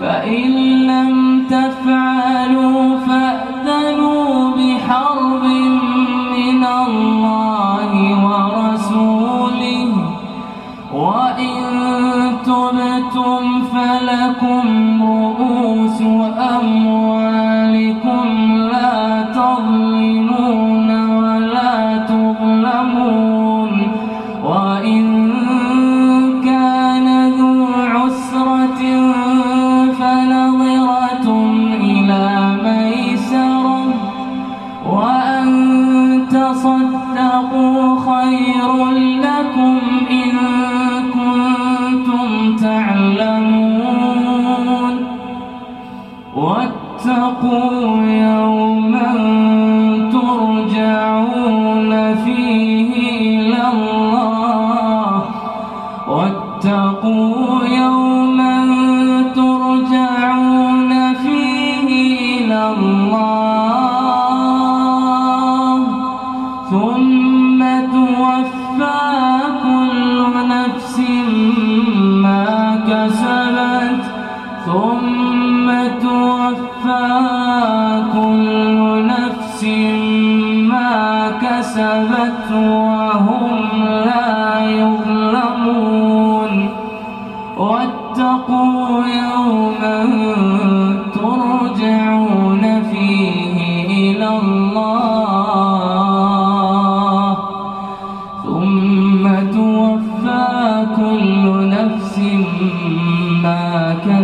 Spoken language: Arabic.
فإن لم تفعلوا فأذنوا بحرب من الله ورسوله. وإن تبتم فلكم رؤوس وتصدقوا خير لكم إن كنتم تعلمون واتقوا يوما ترجعون فيه إلى الله واتقوا يوما ترجعون فيه إلى الله ثم توفى كل نفس ما كسبت. ثم توفى كل نفس ما كسبت وهم لا يظلمون. واتقوا يوما ترجعون فيه.